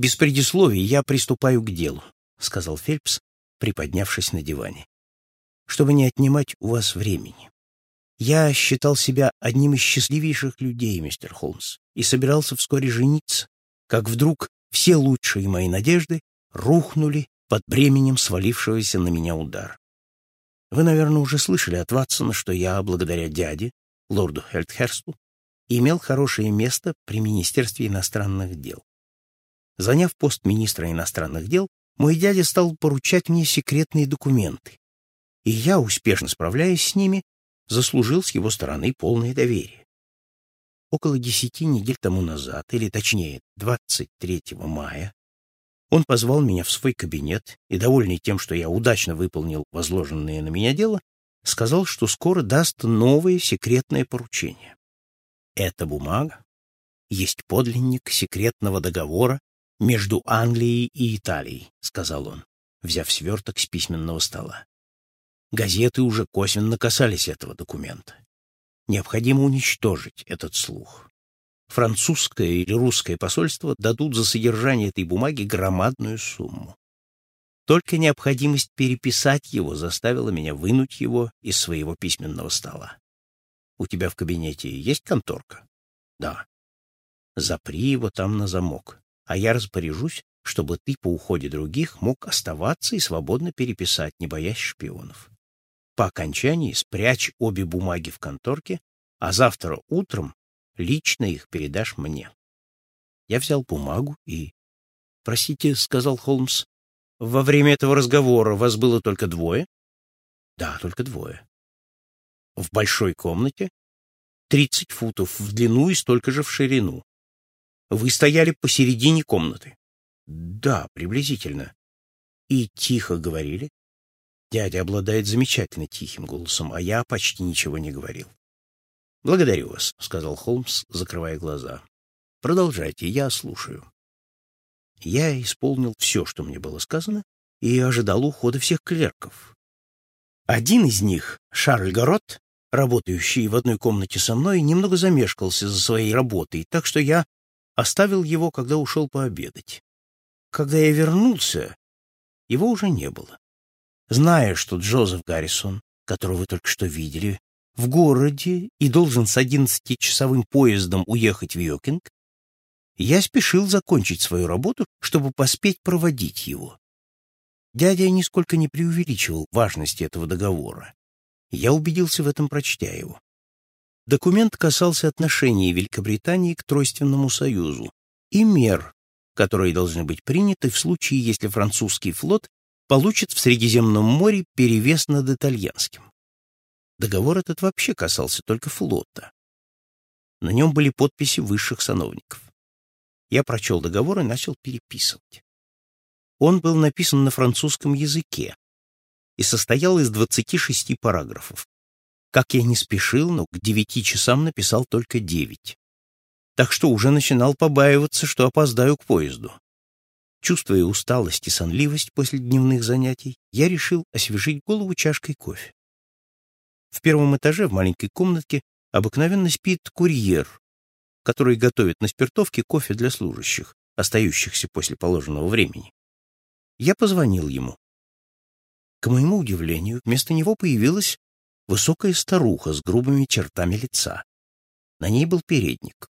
Без предисловий я приступаю к делу, сказал Фельпс, приподнявшись на диване. Чтобы не отнимать у вас времени. Я считал себя одним из счастливейших людей, мистер Холмс, и собирался вскоре жениться, как вдруг все лучшие мои надежды рухнули под бременем свалившегося на меня удара. Вы, наверное, уже слышали от Ватсона, что я, благодаря дяде, лорду Хельтхерсту, имел хорошее место при Министерстве иностранных дел. Заняв пост министра иностранных дел, мой дядя стал поручать мне секретные документы, и я, успешно справляясь с ними, заслужил с его стороны полное доверие. Около десяти недель тому назад, или точнее 23 мая, он позвал меня в свой кабинет и, довольный тем, что я удачно выполнил возложенное на меня дело, сказал, что скоро даст новое секретное поручение. Эта бумага есть подлинник секретного договора между Англией и Италией, сказал он, взяв сверток с письменного стола. Газеты уже косвенно касались этого документа. Необходимо уничтожить этот слух французское или русское посольство дадут за содержание этой бумаги громадную сумму. Только необходимость переписать его заставила меня вынуть его из своего письменного стола. У тебя в кабинете есть конторка? Да. Запри его там на замок, а я распоряжусь, чтобы ты по уходе других мог оставаться и свободно переписать, не боясь шпионов. По окончании спрячь обе бумаги в конторке, а завтра утром Лично их передашь мне. Я взял бумагу и... — Простите, — сказал Холмс, — во время этого разговора вас было только двое? — Да, только двое. — В большой комнате? Тридцать футов в длину и столько же в ширину. Вы стояли посередине комнаты? — Да, приблизительно. — И тихо говорили? Дядя обладает замечательно тихим голосом, а я почти ничего не говорил. «Благодарю вас», — сказал Холмс, закрывая глаза. «Продолжайте, я слушаю». Я исполнил все, что мне было сказано, и ожидал ухода всех клерков. Один из них, Шарль Горот, работающий в одной комнате со мной, немного замешкался за своей работой, так что я оставил его, когда ушел пообедать. Когда я вернулся, его уже не было. Зная, что Джозеф Гаррисон, которого вы только что видели, в городе и должен с одиннадцатичасовым поездом уехать в Йокинг, я спешил закончить свою работу, чтобы поспеть проводить его. Дядя нисколько не преувеличивал важности этого договора. Я убедился в этом, прочтя его. Документ касался отношений Великобритании к Тройственному союзу и мер, которые должны быть приняты в случае, если французский флот получит в Средиземном море перевес над итальянским. Договор этот вообще касался только флота. На нем были подписи высших сановников. Я прочел договор и начал переписывать. Он был написан на французском языке и состоял из 26 параграфов. Как я не спешил, но к девяти часам написал только девять. Так что уже начинал побаиваться, что опоздаю к поезду. Чувствуя усталость и сонливость после дневных занятий, я решил освежить голову чашкой кофе. В первом этаже в маленькой комнатке обыкновенно спит курьер, который готовит на спиртовке кофе для служащих, остающихся после положенного времени. Я позвонил ему. К моему удивлению, вместо него появилась высокая старуха с грубыми чертами лица. На ней был передник.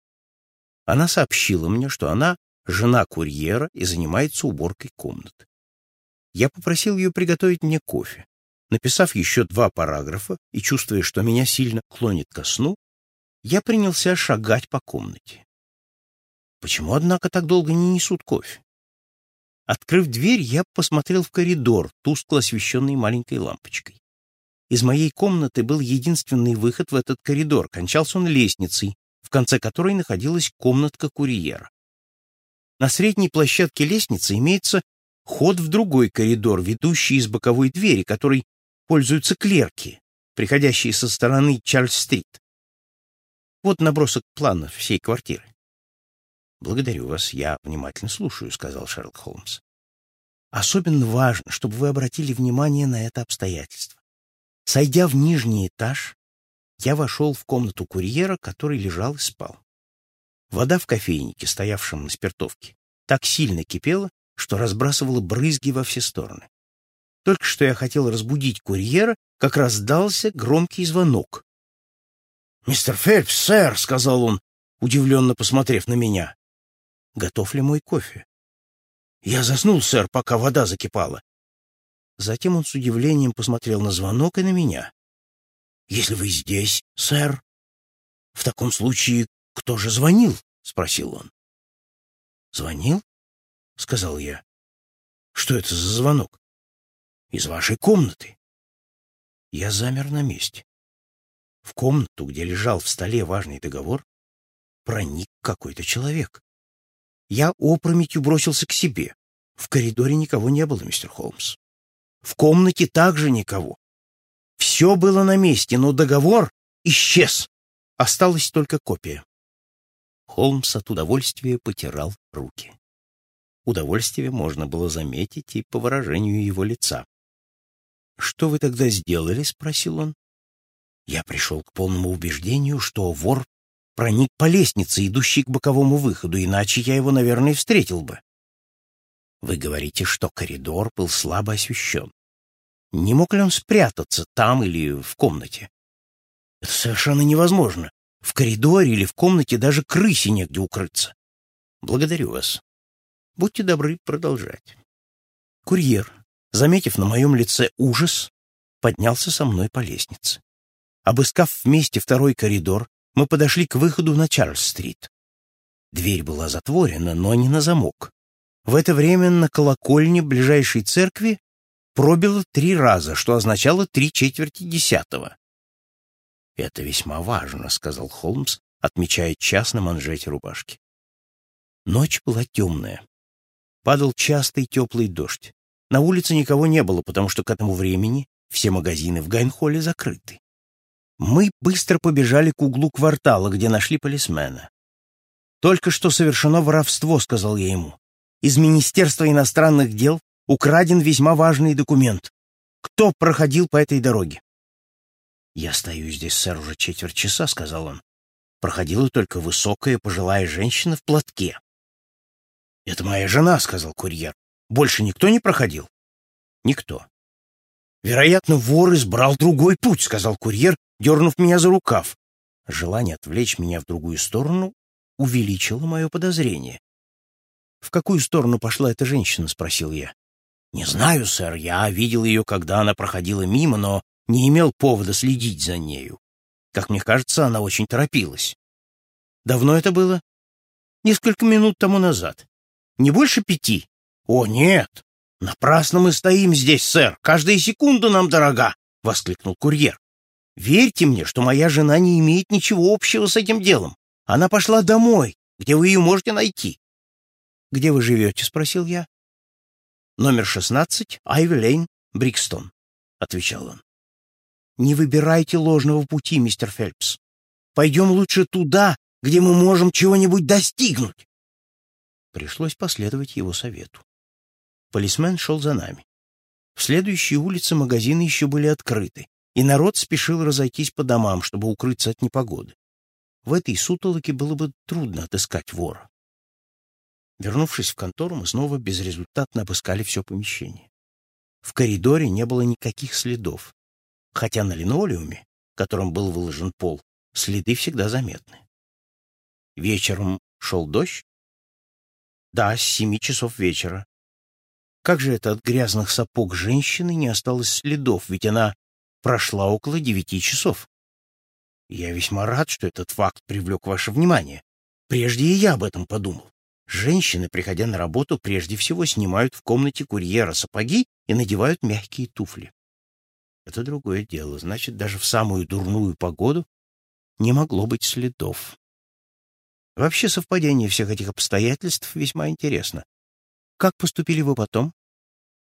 Она сообщила мне, что она жена курьера и занимается уборкой комнат. Я попросил ее приготовить мне кофе. Написав еще два параграфа и чувствуя, что меня сильно клонит ко сну, я принялся шагать по комнате. Почему, однако, так долго не несут кофе? Открыв дверь, я посмотрел в коридор, тускло освещенный маленькой лампочкой. Из моей комнаты был единственный выход в этот коридор. Кончался он лестницей, в конце которой находилась комнатка курьера. На средней площадке лестницы имеется ход в другой коридор, ведущий из боковой двери, который пользуются клерки, приходящие со стороны Чарльз-стрит. Вот набросок плана всей квартиры. «Благодарю вас, я внимательно слушаю», — сказал Шерлок Холмс. «Особенно важно, чтобы вы обратили внимание на это обстоятельство. Сойдя в нижний этаж, я вошел в комнату курьера, который лежал и спал. Вода в кофейнике, стоявшем на спиртовке, так сильно кипела, что разбрасывала брызги во все стороны. Только что я хотел разбудить курьера, как раздался громкий звонок. «Мистер Фельпс, сэр!» — сказал он, удивленно посмотрев на меня. «Готов ли мой кофе?» «Я заснул, сэр, пока вода закипала». Затем он с удивлением посмотрел на звонок и на меня. «Если вы здесь, сэр, в таком случае кто же звонил?» — спросил он. «Звонил?» — сказал я. «Что это за звонок?» «Из вашей комнаты». Я замер на месте. В комнату, где лежал в столе важный договор, проник какой-то человек. Я опрометью бросился к себе. В коридоре никого не было, мистер Холмс. В комнате также никого. Все было на месте, но договор исчез. Осталась только копия. Холмс от удовольствия потирал руки. Удовольствие можно было заметить и по выражению его лица. «Что вы тогда сделали?» — спросил он. Я пришел к полному убеждению, что вор проник по лестнице, идущей к боковому выходу, иначе я его, наверное, встретил бы. Вы говорите, что коридор был слабо освещен. Не мог ли он спрятаться там или в комнате? Это совершенно невозможно. В коридоре или в комнате даже крысе негде укрыться. Благодарю вас. Будьте добры продолжать. Курьер, заметив на моем лице ужас, поднялся со мной по лестнице. Обыскав вместе второй коридор, мы подошли к выходу на Чарльз-стрит. Дверь была затворена, но не на замок. В это время на колокольне ближайшей церкви пробило три раза, что означало три четверти десятого. «Это весьма важно», — сказал Холмс, отмечая час на манжете рубашки. Ночь была темная. Падал частый теплый дождь. На улице никого не было, потому что к этому времени все магазины в Гайнхолле закрыты. Мы быстро побежали к углу квартала, где нашли полисмена. «Только что совершено воровство», — сказал я ему. «Из Министерства иностранных дел украден весьма важный документ. Кто проходил по этой дороге?» «Я стою здесь, сэр, уже четверть часа», — сказал он. Проходила только высокая пожилая женщина в платке. «Это моя жена», — сказал курьер. «Больше никто не проходил?» «Никто». «Вероятно, вор избрал другой путь», — сказал курьер дернув меня за рукав. Желание отвлечь меня в другую сторону увеличило мое подозрение. «В какую сторону пошла эта женщина?» — спросил я. «Не знаю, сэр. Я видел ее, когда она проходила мимо, но не имел повода следить за нею. Как мне кажется, она очень торопилась». «Давно это было?» «Несколько минут тому назад. Не больше пяти?» «О, нет! Напрасно мы стоим здесь, сэр. Каждая секунда нам дорога!» — воскликнул курьер. Верьте мне, что моя жена не имеет ничего общего с этим делом. Она пошла домой, где вы ее можете найти. — Где вы живете? — спросил я. — Номер 16, Айви Брикстон, — отвечал он. — Не выбирайте ложного пути, мистер Фелпс. Пойдем лучше туда, где мы можем чего-нибудь достигнуть. Пришлось последовать его совету. Полисмен шел за нами. В следующей улице магазины еще были открыты, и народ спешил разойтись по домам, чтобы укрыться от непогоды. В этой сутолоке было бы трудно отыскать вора. Вернувшись в контору, мы снова безрезультатно обыскали все помещение. В коридоре не было никаких следов, хотя на линолеуме, которым был выложен пол, следы всегда заметны. Вечером шел дождь? Да, с семи часов вечера. Как же это от грязных сапог женщины не осталось следов, ведь она прошла около девяти часов. Я весьма рад, что этот факт привлек ваше внимание. Прежде и я об этом подумал. Женщины, приходя на работу, прежде всего снимают в комнате курьера сапоги и надевают мягкие туфли. Это другое дело. Значит, даже в самую дурную погоду не могло быть следов. Вообще совпадение всех этих обстоятельств весьма интересно. Как поступили вы потом?